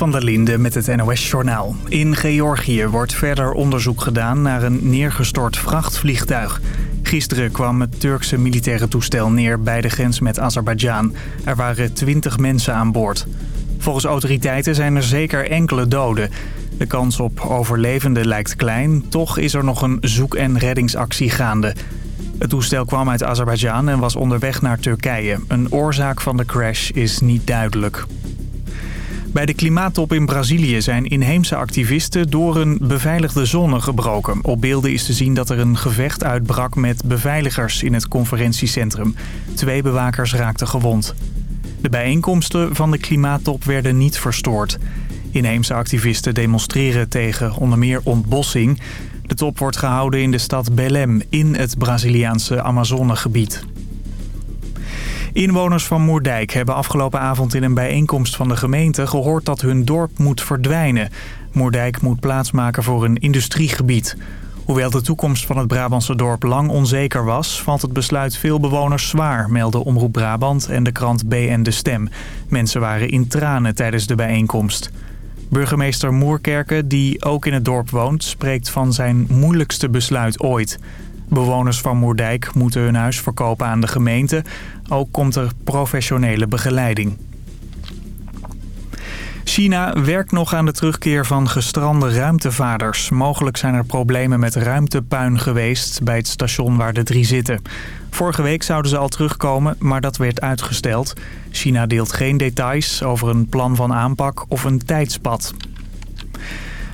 van der Linde met het NOS-journaal. In Georgië wordt verder onderzoek gedaan naar een neergestort vrachtvliegtuig. Gisteren kwam het Turkse militaire toestel neer bij de grens met Azerbeidzjan. Er waren 20 mensen aan boord. Volgens autoriteiten zijn er zeker enkele doden. De kans op overlevenden lijkt klein, toch is er nog een zoek- en reddingsactie gaande. Het toestel kwam uit Azerbeidzjan en was onderweg naar Turkije. Een oorzaak van de crash is niet duidelijk. Bij de klimaattop in Brazilië zijn inheemse activisten door een beveiligde zone gebroken. Op beelden is te zien dat er een gevecht uitbrak met beveiligers in het conferentiecentrum. Twee bewakers raakten gewond. De bijeenkomsten van de klimaattop werden niet verstoord. Inheemse activisten demonstreren tegen onder meer ontbossing. De top wordt gehouden in de stad Belém in het Braziliaanse Amazonegebied. Inwoners van Moerdijk hebben afgelopen avond in een bijeenkomst van de gemeente gehoord dat hun dorp moet verdwijnen. Moerdijk moet plaatsmaken voor een industriegebied. Hoewel de toekomst van het Brabantse dorp lang onzeker was... valt het besluit veel bewoners zwaar, melden Omroep Brabant en de krant BN De Stem. Mensen waren in tranen tijdens de bijeenkomst. Burgemeester Moerkerke, die ook in het dorp woont... spreekt van zijn moeilijkste besluit ooit. Bewoners van Moerdijk moeten hun huis verkopen aan de gemeente. Ook komt er professionele begeleiding. China werkt nog aan de terugkeer van gestrande ruimtevaarders. Mogelijk zijn er problemen met ruimtepuin geweest bij het station waar de drie zitten. Vorige week zouden ze al terugkomen, maar dat werd uitgesteld. China deelt geen details over een plan van aanpak of een tijdspad.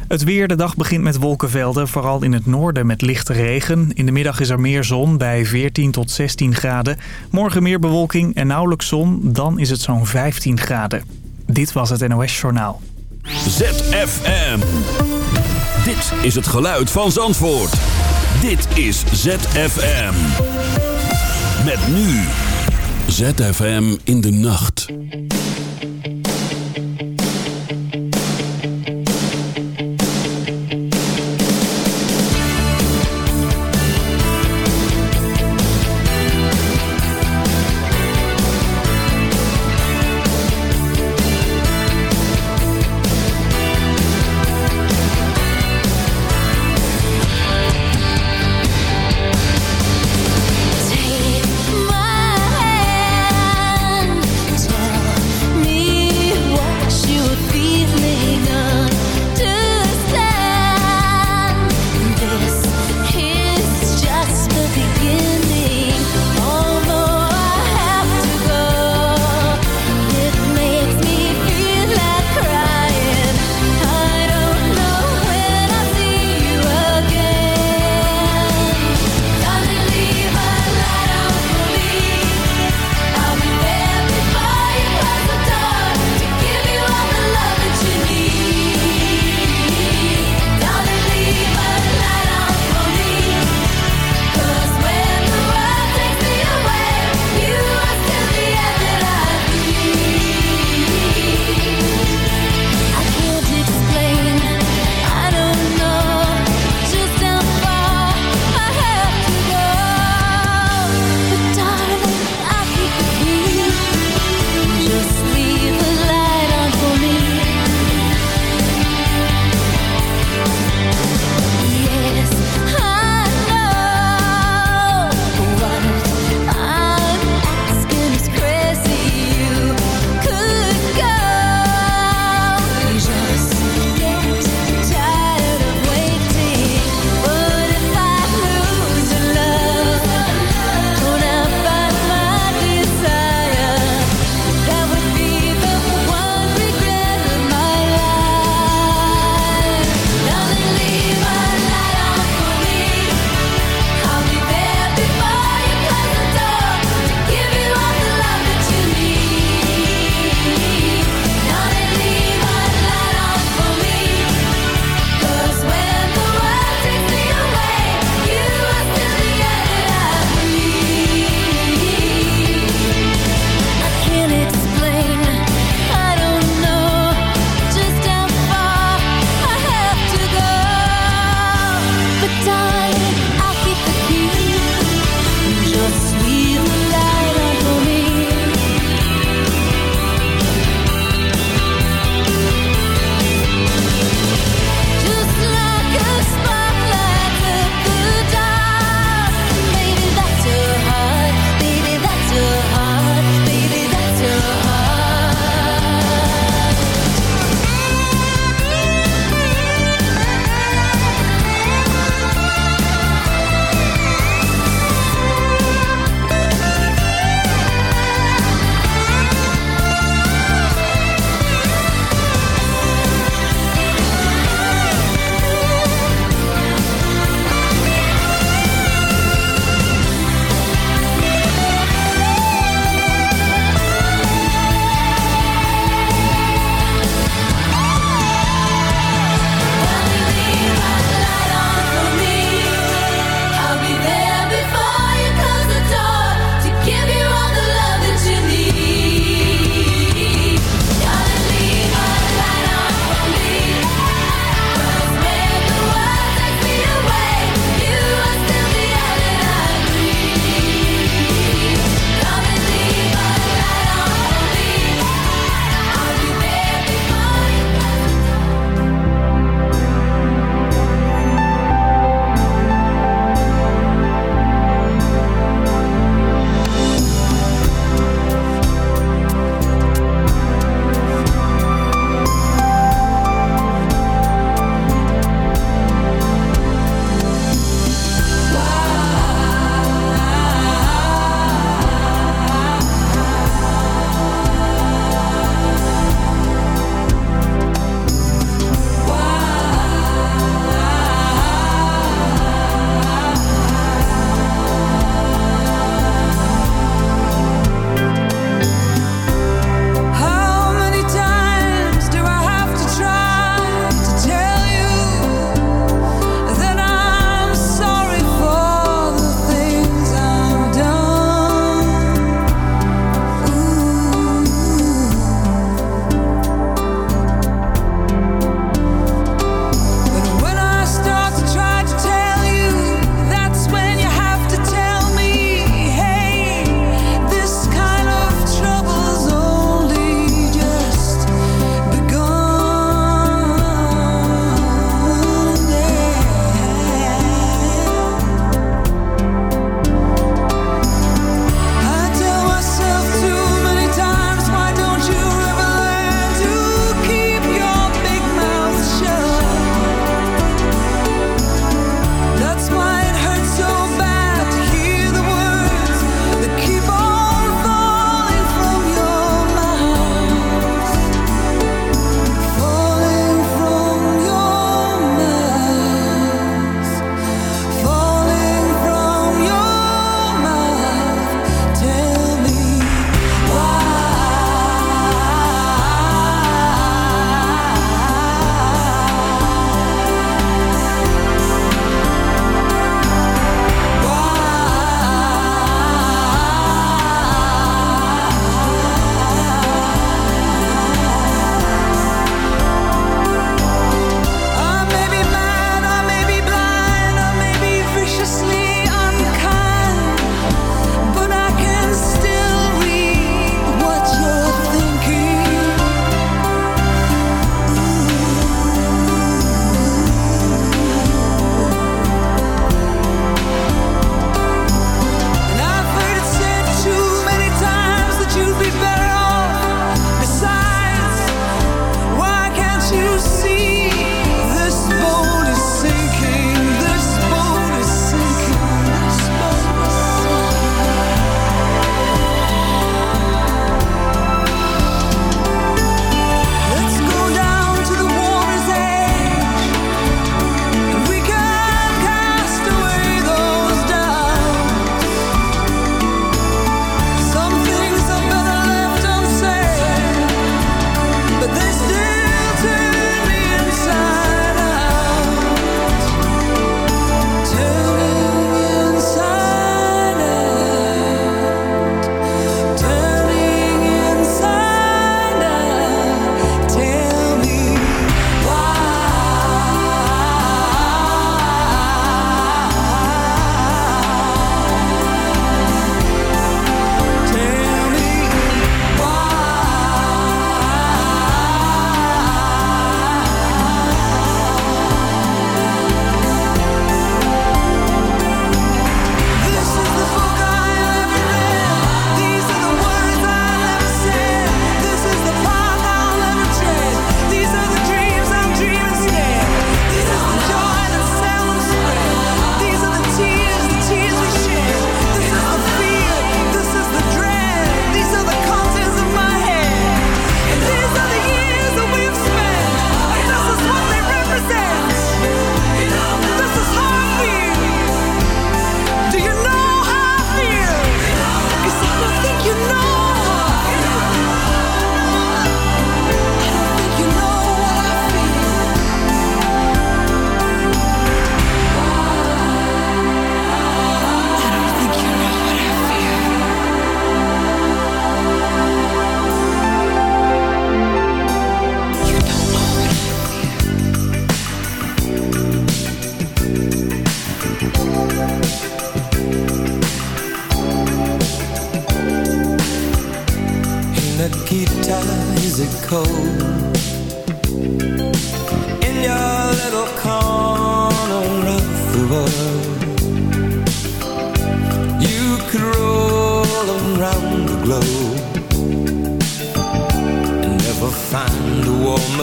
Het weer, de dag begint met wolkenvelden, vooral in het noorden met lichte regen. In de middag is er meer zon bij 14 tot 16 graden. Morgen meer bewolking en nauwelijks zon, dan is het zo'n 15 graden. Dit was het NOS Journaal. ZFM. Dit is het geluid van Zandvoort. Dit is ZFM. Met nu. ZFM in de nacht.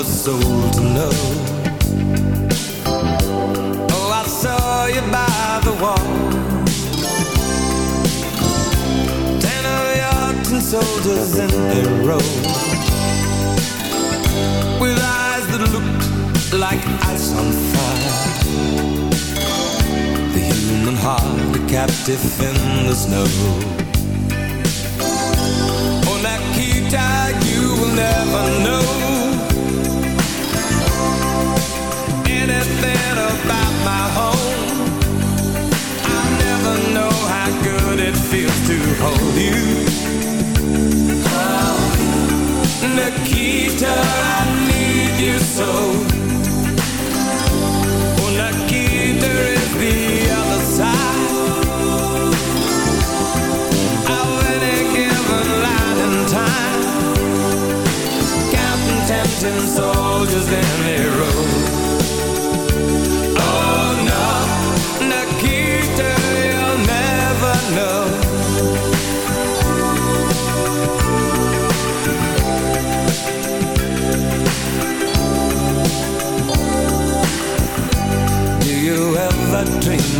A soul to know. Oh, I saw you by the wall. Ten of your soldiers in a row. With eyes that looked like ice on fire. The human heart, a captive in the snow. Oh, Nikita, you will never know my home. I'll never know how good it feels to hold you. Oh, I need you so. Oh, Nikita is the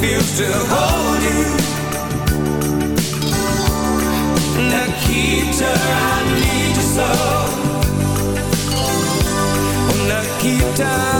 feels to hold you. Nikita, I need you so Nikita,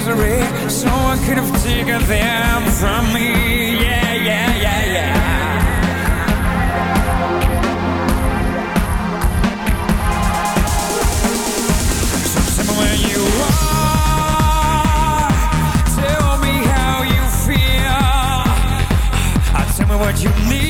Misery, so I could have taken them from me. Yeah, yeah, yeah, yeah. So you are. Tell me how you feel. Tell me what you need.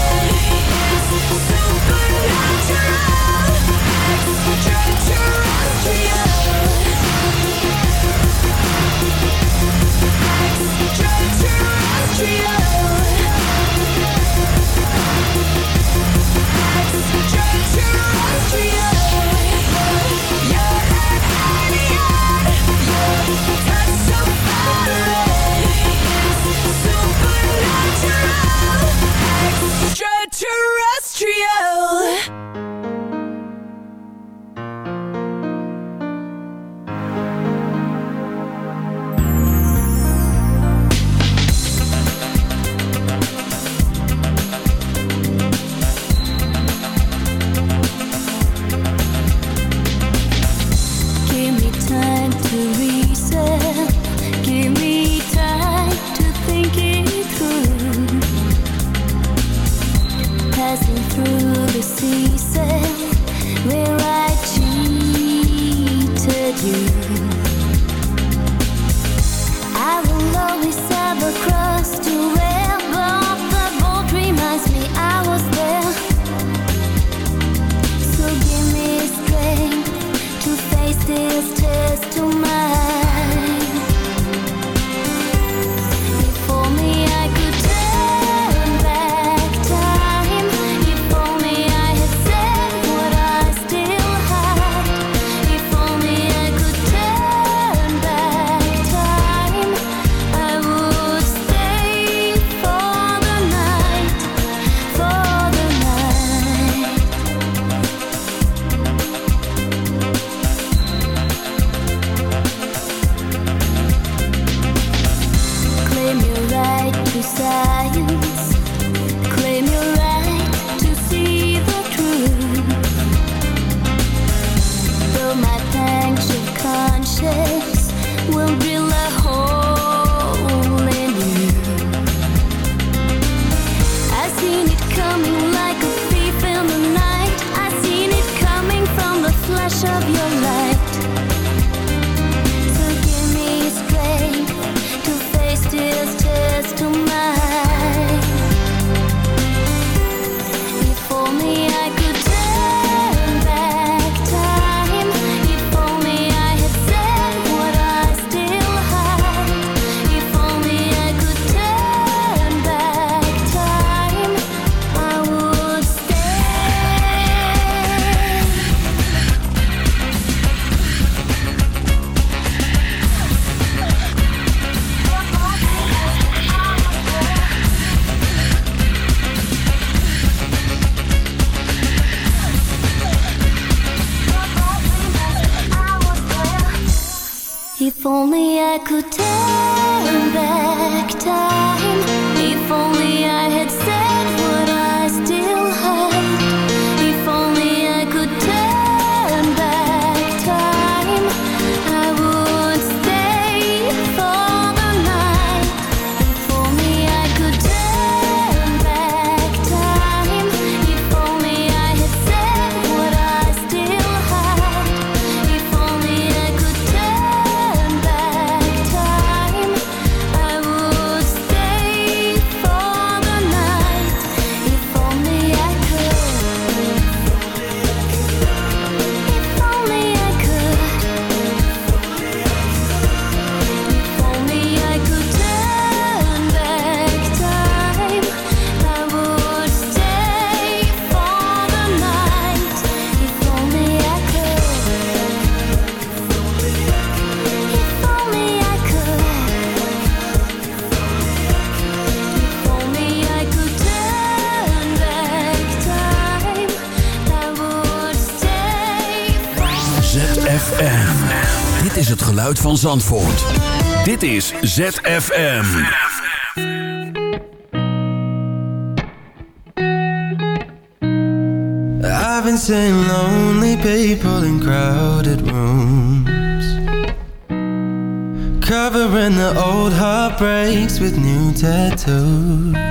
Trio. you. If only I could turn back time. Geluid van Zandvoort. Dit is ZFM. I've been seeing lonely people in crowded rooms Covering the old heartbreaks with new tattoos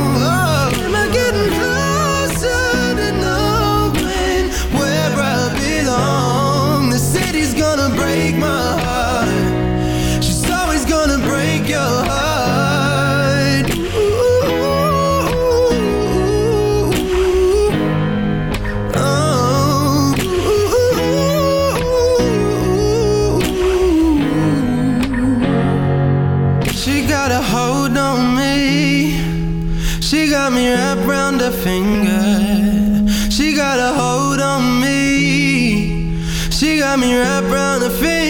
She got me wrapped around her finger.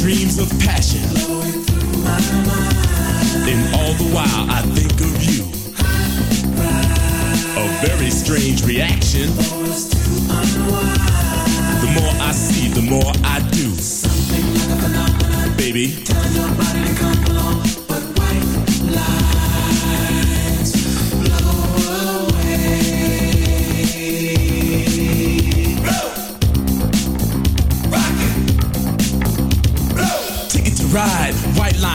Dreams of passion. And all the while I think of you. A very strange reaction. The more I see, the more I do. Baby.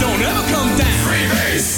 don't ever come down. Freebase.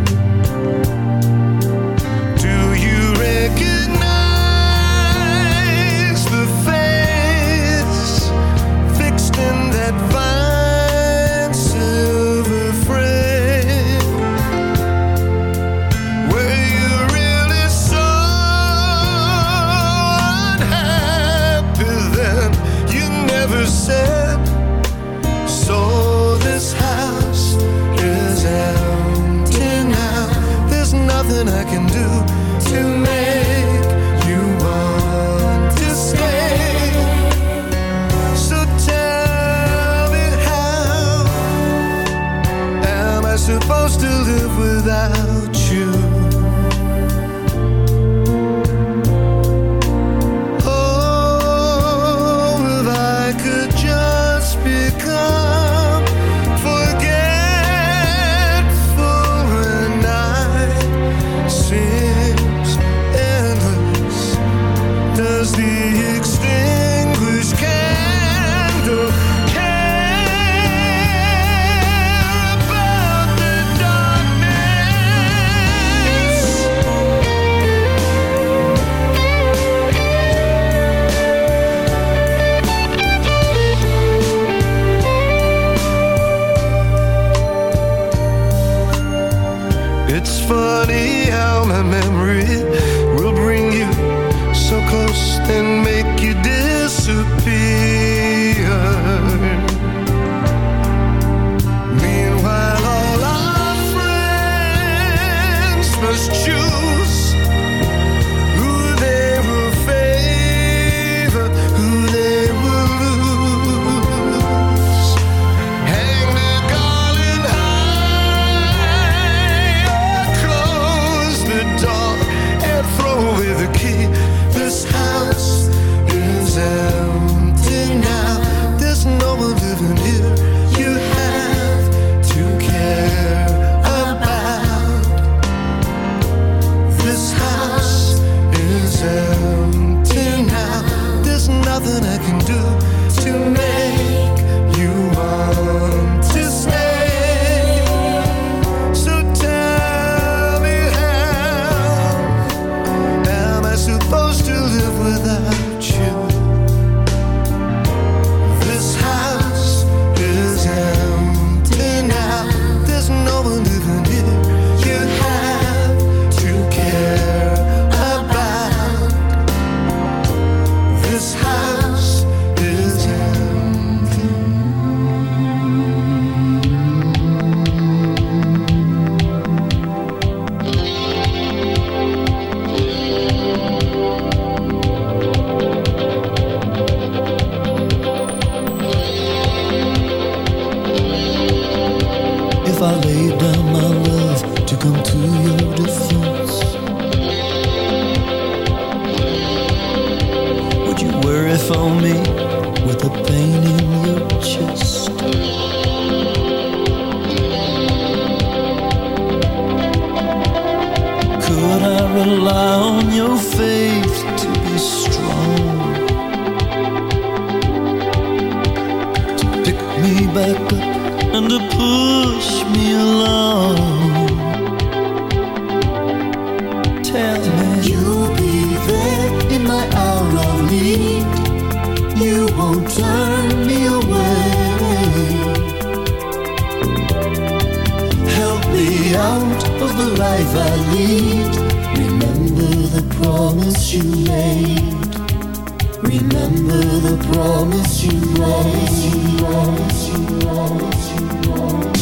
Remember the promise you promised you you you promise.